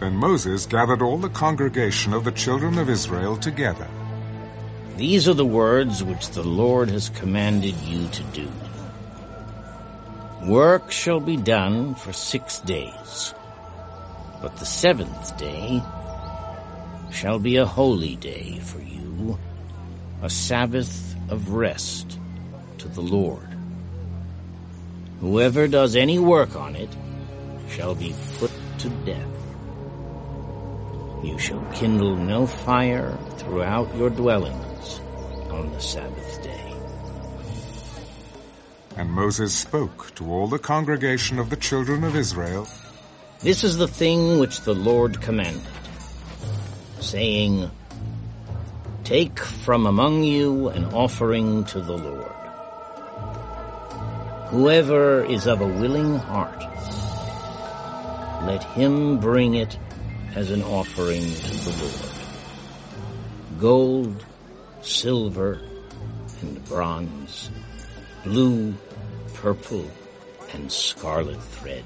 Then Moses gathered all the congregation of the children of Israel together. These are the words which the Lord has commanded you to do. Work shall be done for six days, but the seventh day shall be a holy day for you, a Sabbath of rest to the Lord. Whoever does any work on it shall be put to death. You shall kindle no fire throughout your dwellings on the Sabbath day. And Moses spoke to all the congregation of the children of Israel. This is the thing which the Lord commanded, saying, Take from among you an offering to the Lord. Whoever is of a willing heart, let him bring it as an offering to the Lord. Gold, silver, and bronze, blue, purple, and scarlet thread,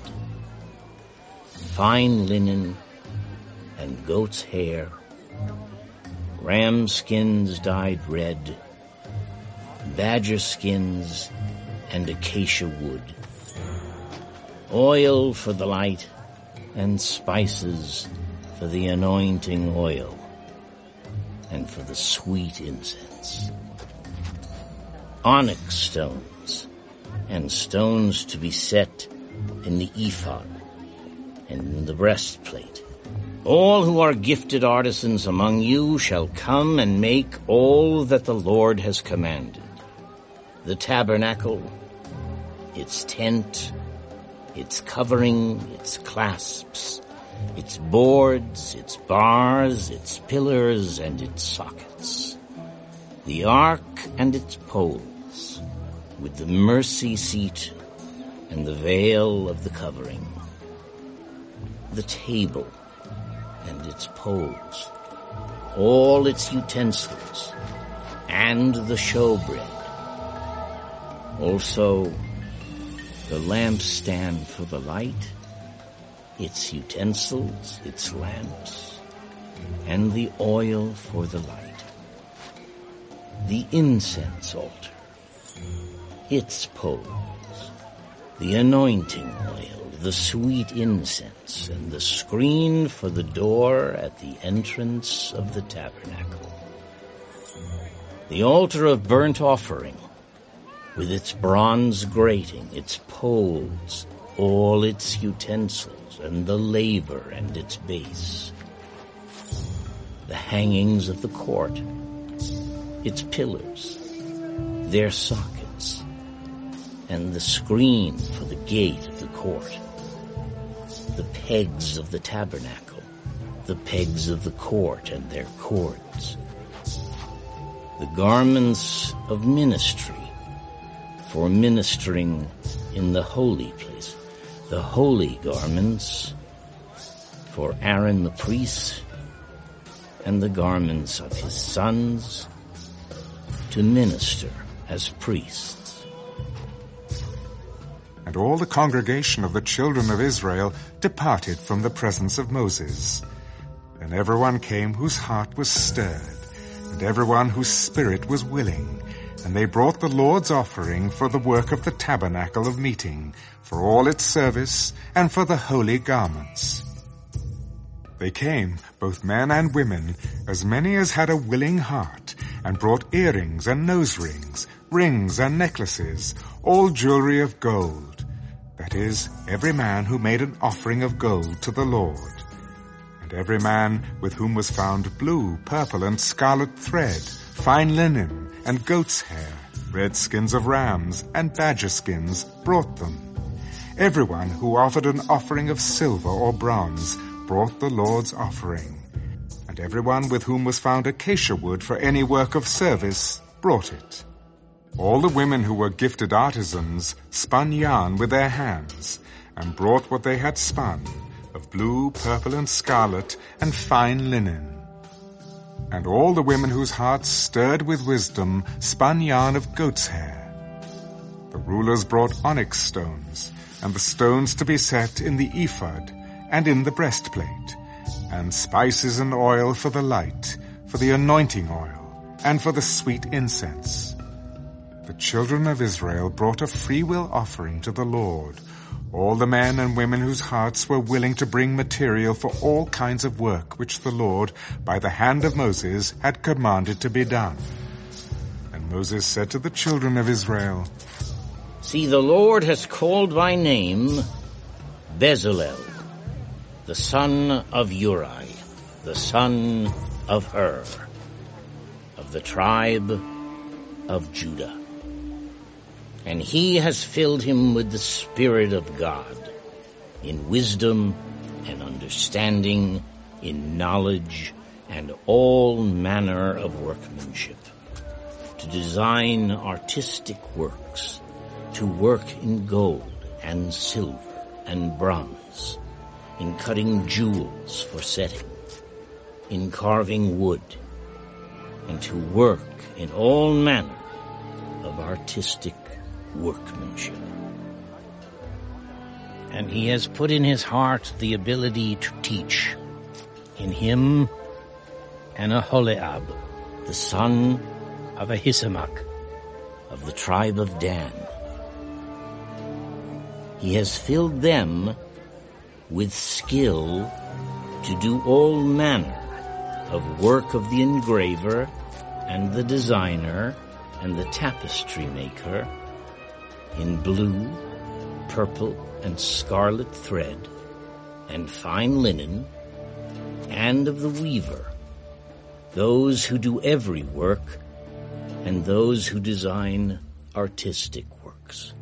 fine linen and goat's hair, ram skins dyed red, badger skins, and acacia wood, oil for the light, and spices for the anointing oil and for the sweet incense. Onyx stones and stones to be set in the ephod and in the breastplate. All who are gifted artisans among you shall come and make all that the Lord has commanded. The tabernacle, its tent, its covering, its clasps, its boards, its bars, its pillars, and its sockets. The ark and its poles, with the mercy seat and the veil of the covering. The table and its poles, all its utensils, and the showbread. Also, the lampstand for the light, its utensils, its lamps, and the oil for the light. The incense altar, its poles, the anointing oil, the sweet incense, and the screen for the door at the entrance of the tabernacle. The altar of burnt offering, with its bronze grating, its poles, all its utensils, and the laver and its base. The hangings of the court, its pillars, their sockets, and the screen for the gate of the court. The pegs of the tabernacle, the pegs of the court and their cords. The garments of ministry for ministering in the holy place the holy garments for Aaron the priest and the garments of his sons to minister as priests. And all the congregation of the children of Israel departed from the presence of Moses. And everyone came whose heart was stirred, and everyone whose spirit was willing, and they brought the Lord's offering for the work of the tabernacle of meeting, for all its service, and for the holy garments. They came, both men and women, as many as had a willing heart, and brought earrings and nose rings, rings and necklaces, all jewelry of gold. That is, every man who made an offering of gold to the Lord. And every man with whom was found blue, purple, and scarlet thread, fine linen, and goat's hair, red skins of rams, and badger skins brought them. Everyone who offered an offering of silver or bronze brought the Lord's offering. And everyone with whom was found acacia wood for any work of service brought it. All the women who were gifted artisans spun yarn with their hands, and brought what they had spun, of blue, purple, and scarlet, and fine linen. And all the women whose hearts stirred with wisdom spun yarn of goat's hair. The rulers brought onyx stones, and the stones to be set in the ephod, and in the breastplate, and spices and oil for the light, for the anointing oil, and for the sweet incense. The children of Israel brought a freewill offering to the Lord, all the men and women whose hearts were willing to bring material for all kinds of work which the Lord, by the hand of Moses, had commanded to be done. And Moses said to the children of Israel, See, the Lord has called by name Bezalel, the son of Uri, the son of Hur, of the tribe of Judah and he has filled him with the Spirit of God, in wisdom and understanding, in knowledge, and all manner of workmanship, to design artistic works, to work in gold and silver and bronze, in cutting jewels for setting, in carving wood, and to work in all manner of artistic workmanship. And he has put in his heart the ability to teach. In him, Aholiab, the son of Ahisamach, of the tribe of Dan. He has filled them with skill to do all manner of work of the engraver and the designer and the tapestry maker in blue, purple, and scarlet thread, and fine linen, and of the weaver, those who do every work, and those who design artistic works.